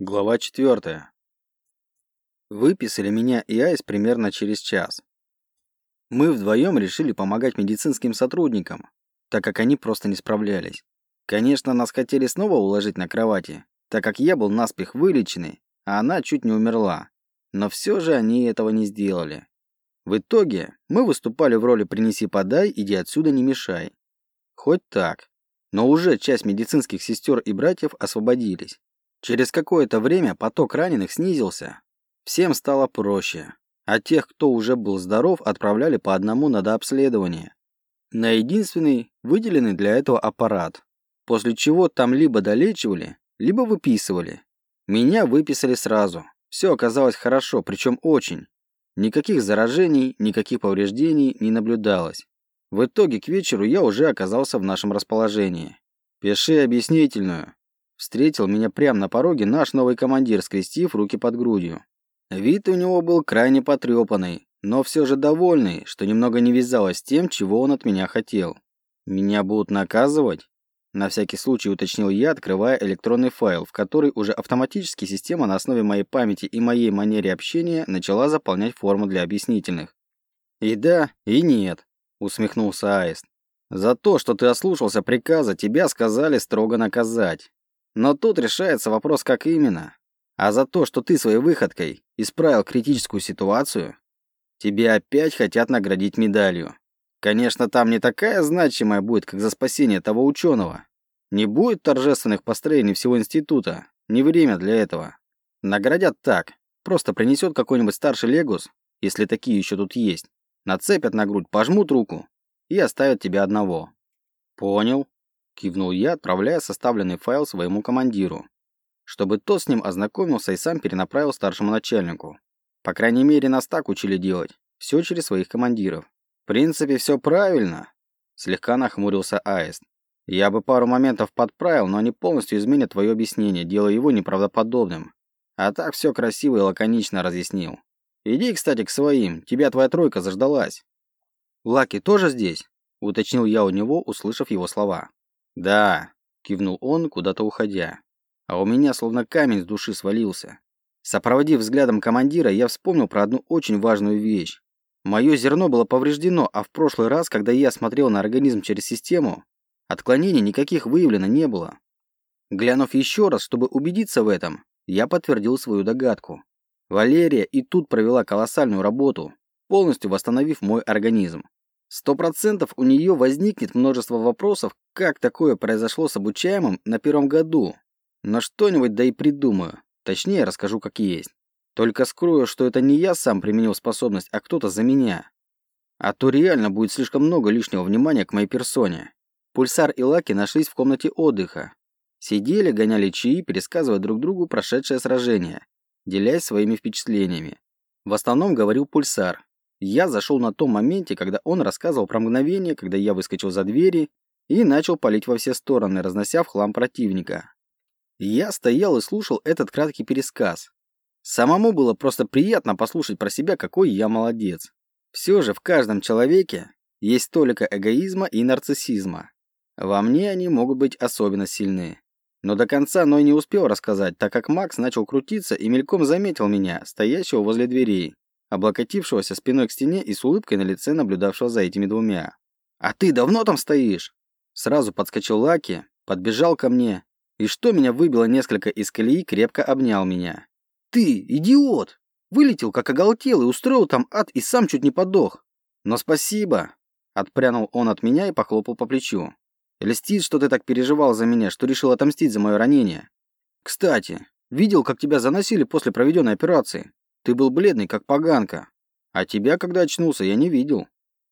Глава 4. Выписали меня и Айс примерно через час. Мы вдвоем решили помогать медицинским сотрудникам, так как они просто не справлялись. Конечно, нас хотели снова уложить на кровати, так как я был наспех вылеченный, а она чуть не умерла. Но все же они этого не сделали. В итоге мы выступали в роли «принеси-подай, иди отсюда, не мешай». Хоть так. Но уже часть медицинских сестер и братьев освободились. Через какое-то время поток раненых снизился. Всем стало проще. А тех, кто уже был здоров, отправляли по одному на дообследование. На единственный, выделенный для этого аппарат. После чего там либо долечивали, либо выписывали. Меня выписали сразу. Все оказалось хорошо, причем очень. Никаких заражений, никаких повреждений не наблюдалось. В итоге к вечеру я уже оказался в нашем расположении. «Пиши объяснительную», Встретил меня прямо на пороге наш новый командир, скрестив руки под грудью. Вид у него был крайне потрепанный, но все же довольный, что немного не вязалось с тем, чего он от меня хотел. «Меня будут наказывать?» На всякий случай уточнил я, открывая электронный файл, в который уже автоматически система на основе моей памяти и моей манере общения начала заполнять форму для объяснительных. «И да, и нет», — усмехнулся Аист. «За то, что ты ослушался приказа, тебя сказали строго наказать. Но тут решается вопрос, как именно. А за то, что ты своей выходкой исправил критическую ситуацию, тебе опять хотят наградить медалью. Конечно, там не такая значимая будет, как за спасение того ученого. Не будет торжественных построений всего института. Не время для этого. Наградят так. Просто принесет какой-нибудь старший легус, если такие еще тут есть. Нацепят на грудь, пожмут руку и оставят тебя одного. Понял. Кивнул я, отправляя составленный файл своему командиру, чтобы тот с ним ознакомился и сам перенаправил старшему начальнику. По крайней мере, нас так учили делать. Все через своих командиров. В принципе, все правильно. Слегка нахмурился Аист. Я бы пару моментов подправил, но они полностью изменят твое объяснение, делая его неправдоподобным. А так все красиво и лаконично разъяснил. Иди, кстати, к своим. Тебя твоя тройка заждалась. Лаки тоже здесь? Уточнил я у него, услышав его слова. «Да», — кивнул он, куда-то уходя. А у меня словно камень с души свалился. Сопроводив взглядом командира, я вспомнил про одну очень важную вещь. Мое зерно было повреждено, а в прошлый раз, когда я смотрел на организм через систему, отклонений никаких выявлено не было. Глянув еще раз, чтобы убедиться в этом, я подтвердил свою догадку. Валерия и тут провела колоссальную работу, полностью восстановив мой организм. Сто процентов у нее возникнет множество вопросов, как такое произошло с обучаемым на первом году. Но что-нибудь да и придумаю. Точнее, расскажу как есть. Только скрою, что это не я сам применил способность, а кто-то за меня. А то реально будет слишком много лишнего внимания к моей персоне. Пульсар и Лаки нашлись в комнате отдыха. Сидели, гоняли чаи, пересказывая друг другу прошедшее сражение, делясь своими впечатлениями. В основном говорил Пульсар, я зашел на том моменте, когда он рассказывал про мгновение, когда я выскочил за двери и начал палить во все стороны, разнося в хлам противника. Я стоял и слушал этот краткий пересказ. Самому было просто приятно послушать про себя, какой я молодец. Все же в каждом человеке есть только эгоизма и нарциссизма. Во мне они могут быть особенно сильны. Но до конца Ной не успел рассказать, так как Макс начал крутиться и мельком заметил меня, стоящего возле дверей облокотившегося спиной к стене и с улыбкой на лице наблюдавшего за этими двумя. «А ты давно там стоишь?» Сразу подскочил Лаки, подбежал ко мне, и что меня выбило несколько из колеи, крепко обнял меня. «Ты, идиот! Вылетел, как оголтел, и устроил там ад, и сам чуть не подох. Но спасибо!» Отпрянул он от меня и похлопал по плечу. «Льстит, что ты так переживал за меня, что решил отомстить за мое ранение. Кстати, видел, как тебя заносили после проведенной операции. Ты был бледный, как поганка. А тебя, когда очнулся, я не видел.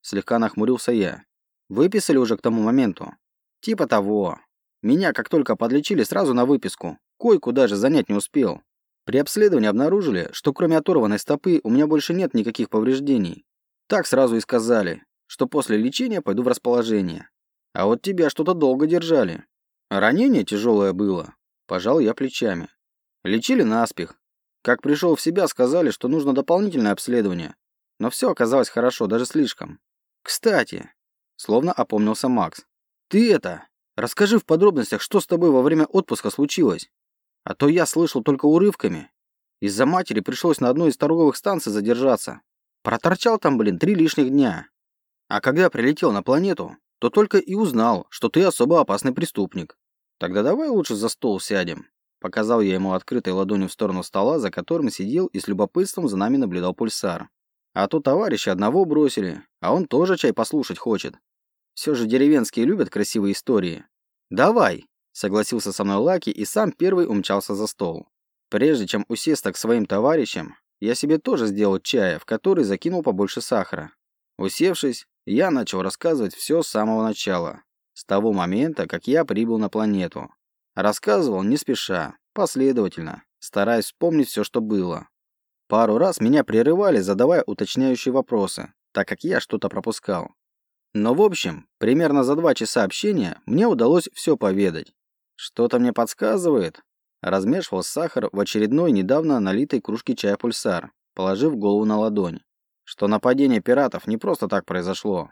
Слегка нахмурился я. Выписали уже к тому моменту? Типа того. Меня, как только подлечили, сразу на выписку. Койку даже занять не успел. При обследовании обнаружили, что кроме оторванной стопы у меня больше нет никаких повреждений. Так сразу и сказали, что после лечения пойду в расположение. А вот тебя что-то долго держали. Ранение тяжелое было. Пожал я плечами. Лечили наспех. Как пришел в себя, сказали, что нужно дополнительное обследование. Но все оказалось хорошо, даже слишком. Кстати, словно опомнился Макс. Ты это, расскажи в подробностях, что с тобой во время отпуска случилось. А то я слышал только урывками. Из-за матери пришлось на одной из торговых станций задержаться. Проторчал там, блин, три лишних дня. А когда прилетел на планету, то только и узнал, что ты особо опасный преступник. Тогда давай лучше за стол сядем. Показал я ему открытой ладонью в сторону стола, за которым сидел и с любопытством за нами наблюдал пульсар. А то товарища одного бросили, а он тоже чай послушать хочет. Все же деревенские любят красивые истории. «Давай!» – согласился со мной Лаки и сам первый умчался за стол. Прежде чем усесться к своим товарищам, я себе тоже сделал чая, в который закинул побольше сахара. Усевшись, я начал рассказывать все с самого начала, с того момента, как я прибыл на планету. Рассказывал не спеша, последовательно, стараясь вспомнить все, что было. Пару раз меня прерывали, задавая уточняющие вопросы, так как я что-то пропускал. Но в общем, примерно за два часа общения мне удалось все поведать. Что-то мне подсказывает. Размешивал сахар в очередной недавно налитой кружке чая пульсар, положив голову на ладонь. Что нападение пиратов не просто так произошло.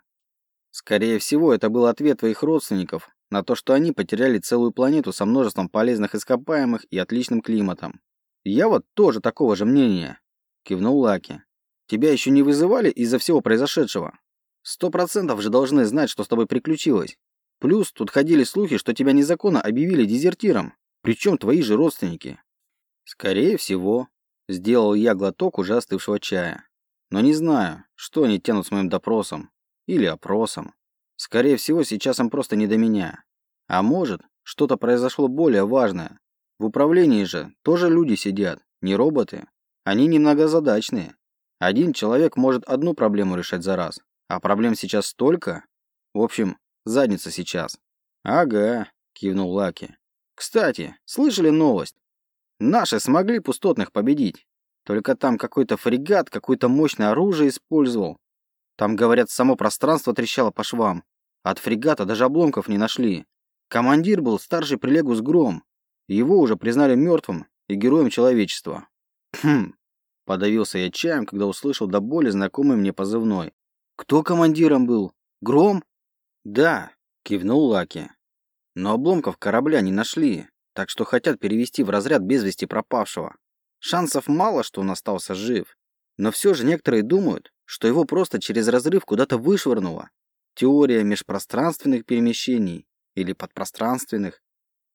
Скорее всего, это был ответ твоих родственников на то, что они потеряли целую планету со множеством полезных ископаемых и отличным климатом. Я вот тоже такого же мнения. Кивнул Лаки. Тебя еще не вызывали из-за всего произошедшего? Сто процентов же должны знать, что с тобой приключилось. Плюс тут ходили слухи, что тебя незаконно объявили дезертиром. Причем твои же родственники. Скорее всего. Сделал я глоток уже остывшего чая. Но не знаю, что они тянут с моим допросом. Или опросом. Скорее всего, сейчас им просто не до меня. А может, что-то произошло более важное. В управлении же тоже люди сидят, не роботы. Они немногозадачные. Один человек может одну проблему решать за раз, а проблем сейчас столько. В общем, задница сейчас. Ага, кивнул Лаки. Кстати, слышали новость? Наши смогли пустотных победить. Только там какой-то фрегат, какое-то мощное оружие использовал. Там, говорят, само пространство трещало по швам. От фрегата даже обломков не нашли. Командир был старший прилегус Гром. Его уже признали мертвым и героем человечества. Хм. Подавился я чаем, когда услышал до боли знакомый мне позывной. Кто командиром был? Гром? Да, кивнул Лаки. Но обломков корабля не нашли, так что хотят перевести в разряд без вести пропавшего. Шансов мало, что он остался жив. Но все же некоторые думают, что его просто через разрыв куда-то вышвырнуло. Теория межпространственных перемещений или подпространственных.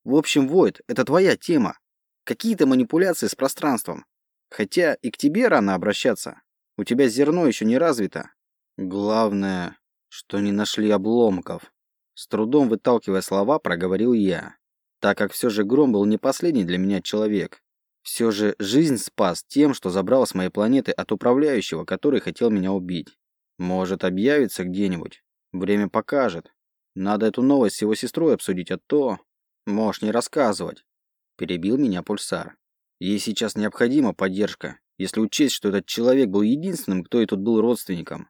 В общем, Войд, это твоя тема. Какие-то манипуляции с пространством. Хотя и к тебе рано обращаться. У тебя зерно еще не развито. Главное, что не нашли обломков. С трудом выталкивая слова, проговорил я. Так как все же Гром был не последний для меня человек. Все же жизнь спас тем, что забрал с моей планеты от управляющего, который хотел меня убить. Может, объявится где-нибудь. Время покажет. Надо эту новость с его сестрой обсудить, а то... Можешь не рассказывать. Перебил меня пульсар. Ей сейчас необходима поддержка, если учесть, что этот человек был единственным, кто и тут был родственником.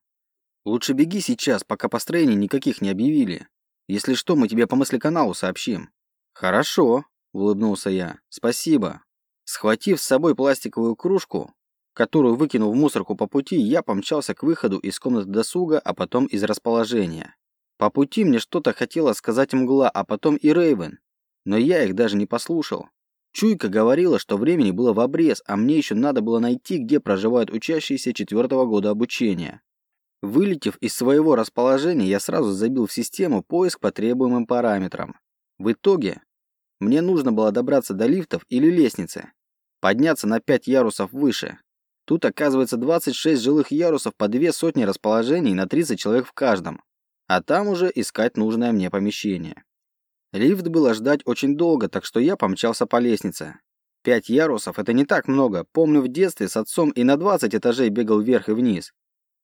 Лучше беги сейчас, пока построений никаких не объявили. Если что, мы тебе по мыслеканалу сообщим. Хорошо, улыбнулся я. Спасибо. Схватив с собой пластиковую кружку, которую выкинул в мусорку по пути, я помчался к выходу из комнаты досуга, а потом из расположения. По пути мне что-то хотела сказать мгла, а потом и Рейвен, но я их даже не послушал. Чуйка говорила, что времени было в обрез, а мне еще надо было найти, где проживают учащиеся четвертого года обучения. Вылетев из своего расположения, я сразу забил в систему поиск по требуемым параметрам. В итоге мне нужно было добраться до лифтов или лестницы, подняться на 5 ярусов выше. Тут оказывается 26 жилых ярусов по две сотни расположений на 30 человек в каждом. А там уже искать нужное мне помещение. Лифт было ждать очень долго, так что я помчался по лестнице. Пять ярусов – это не так много. Помню, в детстве с отцом и на 20 этажей бегал вверх и вниз.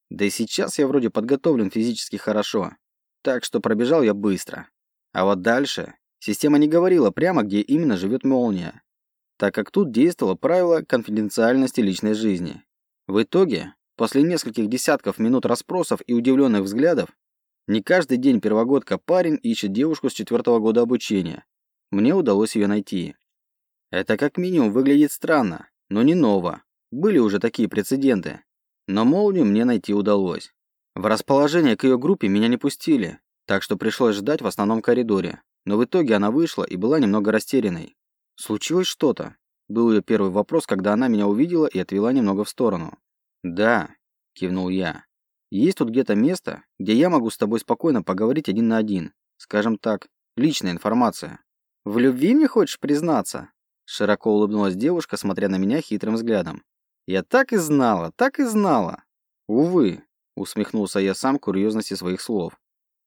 Да и сейчас я вроде подготовлен физически хорошо. Так что пробежал я быстро. А вот дальше система не говорила прямо, где именно живет молния. Так как тут действовало правило конфиденциальности личной жизни. В итоге, после нескольких десятков минут расспросов и удивленных взглядов, не каждый день первогодка парень ищет девушку с четвертого года обучения. Мне удалось ее найти. Это как минимум выглядит странно, но не ново. Были уже такие прецеденты. Но молнию мне найти удалось. В расположение к ее группе меня не пустили, так что пришлось ждать в основном коридоре. Но в итоге она вышла и была немного растерянной. «Случилось что-то?» Был ее первый вопрос, когда она меня увидела и отвела немного в сторону. «Да», – кивнул я. «Есть тут где-то место, где я могу с тобой спокойно поговорить один на один. Скажем так, личная информация». «В любви мне хочешь признаться?» Широко улыбнулась девушка, смотря на меня хитрым взглядом. «Я так и знала, так и знала!» «Увы», – усмехнулся я сам курьезности своих слов.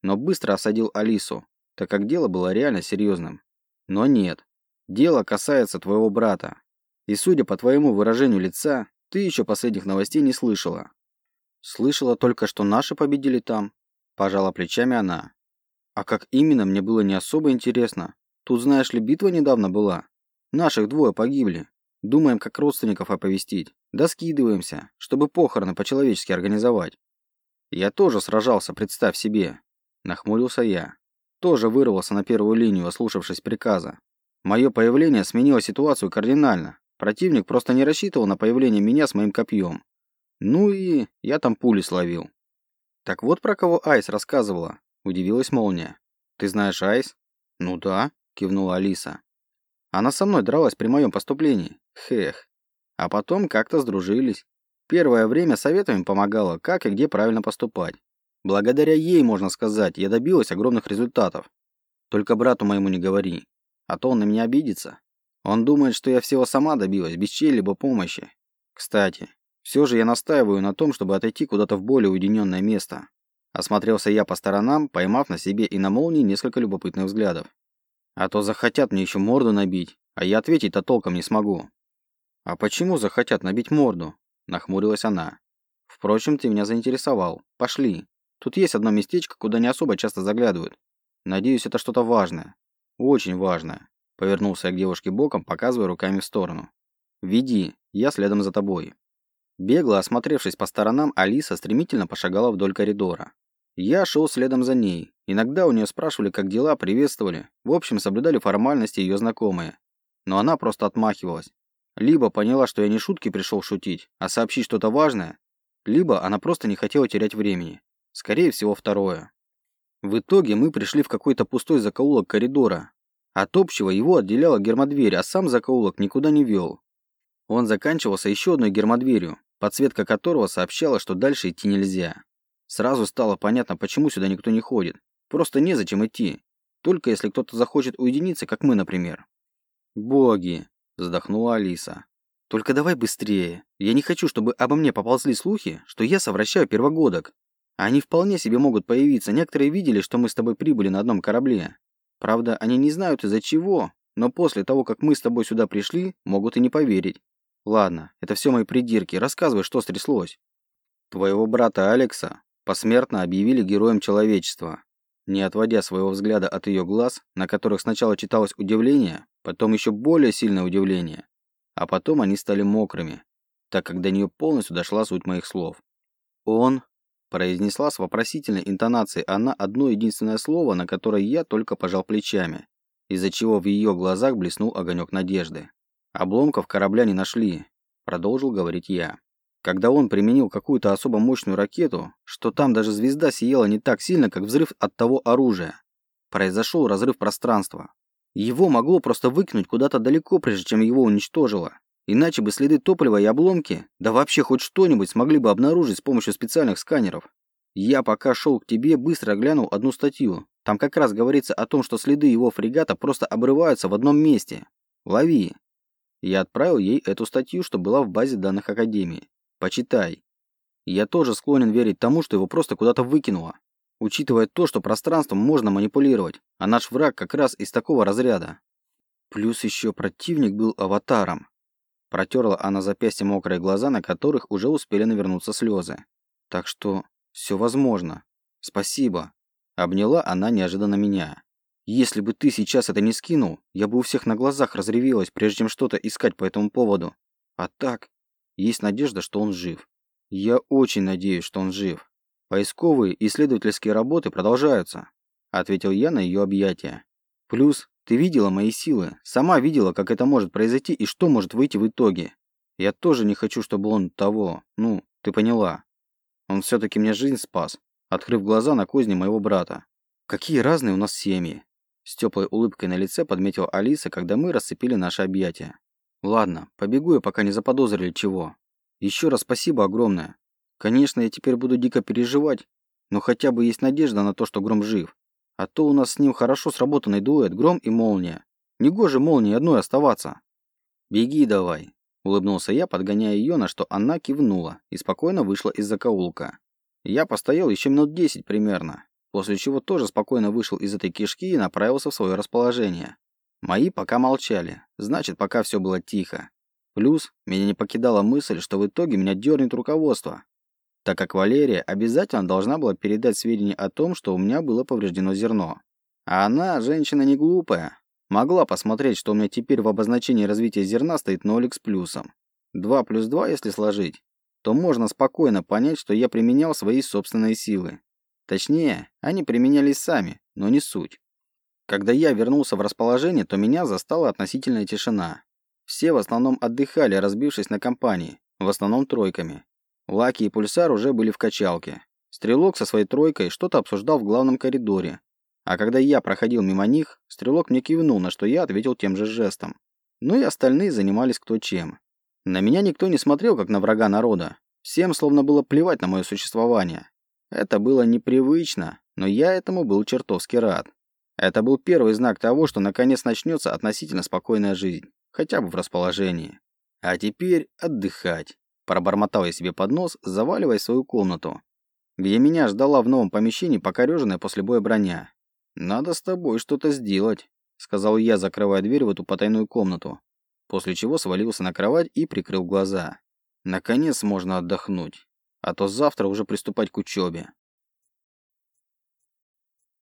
Но быстро осадил Алису, так как дело было реально серьезным. Но нет, дело касается твоего брата. И судя по твоему выражению лица, ты еще последних новостей не слышала. Слышала только, что наши победили там. Пожала плечами она. А как именно, мне было не особо интересно. Тут, знаешь ли, битва недавно была. Наших двое погибли. Думаем, как родственников оповестить. Да скидываемся, чтобы похороны по-человечески организовать. Я тоже сражался, представь себе. Нахмурился я. Тоже вырвался на первую линию, ослушавшись приказа. Мое появление сменило ситуацию кардинально. Противник просто не рассчитывал на появление меня с моим копьем. Ну и я там пули словил. Так вот про кого Айс рассказывала. Удивилась Молния. Ты знаешь Айс? Ну да, кивнула Алиса. Она со мной дралась при моем поступлении. Хех. А потом как-то сдружились. Первое время советами помогала, как и где правильно поступать. Благодаря ей, можно сказать, я добилась огромных результатов. Только брату моему не говори, а то он на меня обидится. Он думает, что я всего сама добилась, без чьей-либо помощи. Кстати, все же я настаиваю на том, чтобы отойти куда-то в более уединенное место. Осмотрелся я по сторонам, поймав на себе и на молнии несколько любопытных взглядов. А то захотят мне еще морду набить, а я ответить-то толком не смогу. А почему захотят набить морду? Нахмурилась она. Впрочем, ты меня заинтересовал. Пошли. Тут есть одно местечко, куда не особо часто заглядывают. Надеюсь, это что-то важное. Очень важное. Повернулся я к девушке боком, показывая руками в сторону. «Веди, я следом за тобой». Бегло осмотревшись по сторонам, Алиса стремительно пошагала вдоль коридора. Я шел следом за ней. Иногда у нее спрашивали, как дела, приветствовали. В общем, соблюдали формальности ее знакомые. Но она просто отмахивалась. Либо поняла, что я не шутки пришел шутить, а сообщить что-то важное, либо она просто не хотела терять времени. Скорее всего, второе. В итоге мы пришли в какой-то пустой закоулок коридора. От общего его отделяла гермодверь, а сам закоулок никуда не вел. Он заканчивался еще одной гермодверью, подсветка которого сообщала, что дальше идти нельзя. Сразу стало понятно, почему сюда никто не ходит. Просто незачем идти. Только если кто-то захочет уединиться, как мы, например. «Боги!» – вздохнула Алиса. «Только давай быстрее. Я не хочу, чтобы обо мне поползли слухи, что я совращаю первогодок. Они вполне себе могут появиться. Некоторые видели, что мы с тобой прибыли на одном корабле. Правда, они не знают из-за чего, но после того, как мы с тобой сюда пришли, могут и не поверить. Ладно, это все мои придирки. Рассказывай, что стряслось. Твоего брата Алекса посмертно объявили героем человечества. Не отводя своего взгляда от ее глаз, на которых сначала читалось удивление, потом еще более сильное удивление, а потом они стали мокрыми, так как до нее полностью дошла суть моих слов. «Он», – произнесла с вопросительной интонацией она одно единственное слово, на которое я только пожал плечами, из-за чего в ее глазах блеснул огонек надежды. «Обломков корабля не нашли», – продолжил говорить я. Когда он применил какую-то особо мощную ракету, что там даже звезда сияла не так сильно, как взрыв от того оружия. Произошел разрыв пространства. Его могло просто выкинуть куда-то далеко, прежде чем его уничтожило. Иначе бы следы топлива и обломки, да вообще хоть что-нибудь смогли бы обнаружить с помощью специальных сканеров. Я пока шел к тебе, быстро глянул одну статью. Там как раз говорится о том, что следы его фрегата просто обрываются в одном месте. Лови. Я отправил ей эту статью, что была в базе данных Академии. Почитай. Я тоже склонен верить тому, что его просто куда-то выкинуло. Учитывая то, что пространством можно манипулировать, а наш враг как раз из такого разряда. Плюс еще противник был аватаром. Протерла она запястье мокрые глаза, на которых уже успели навернуться слезы. Так что все возможно. Спасибо. Обняла она неожиданно меня. Если бы ты сейчас это не скинул, я бы у всех на глазах разревелась, прежде чем что-то искать по этому поводу. А так, есть надежда, что он жив. Я очень надеюсь, что он жив. Поисковые и исследовательские работы продолжаются, ответил я на ее объятия. Плюс, ты видела мои силы, сама видела, как это может произойти и что может выйти в итоге. Я тоже не хочу, чтобы он того, ну, ты поняла. Он все-таки мне жизнь спас, открыв глаза на козни моего брата. Какие разные у нас семьи. С теплой улыбкой на лице подметил Алиса, когда мы расцепили наши объятия. Ладно, побегу я, пока не заподозрили чего. Еще раз спасибо огромное. Конечно, я теперь буду дико переживать, но хотя бы есть надежда на то, что Гром жив. А то у нас с ним хорошо сработанный дуэт Гром и Молния. Негоже Молнии одной оставаться. Беги давай, улыбнулся я, подгоняя ее, на что она кивнула и спокойно вышла из закоулка. Я постоял еще минут десять примерно, после чего тоже спокойно вышел из этой кишки и направился в свое расположение. Мои пока молчали, значит, пока все было тихо. Плюс, меня не покидала мысль, что в итоге меня дернет руководство, так как Валерия обязательно должна была передать сведения о том, что у меня было повреждено зерно. А она, женщина не глупая, могла посмотреть, что у меня теперь в обозначении развития зерна стоит нолик с плюсом. 2 плюс 2, если сложить, то можно спокойно понять, что я применял свои собственные силы. Точнее, они применялись сами, но не суть. Когда я вернулся в расположение, то меня застала относительная тишина. Все в основном отдыхали, разбившись на компании, в основном тройками. Лаки и Пульсар уже были в качалке. Стрелок со своей тройкой что-то обсуждал в главном коридоре. А когда я проходил мимо них, Стрелок мне кивнул, на что я ответил тем же жестом. Ну и остальные занимались кто чем. На меня никто не смотрел, как на врага народа. Всем словно было плевать на мое существование. Это было непривычно, но я этому был чертовски рад. Это был первый знак того, что наконец начнется относительно спокойная жизнь, хотя бы в расположении. А теперь отдыхать. Пробормотал я себе под нос, заваливая свою комнату, где меня ждала в новом помещении покореженная после боя броня. «Надо с тобой что-то сделать», — сказал я, закрывая дверь в эту потайную комнату, после чего свалился на кровать и прикрыл глаза. Наконец можно отдохнуть, а то завтра уже приступать к учебе.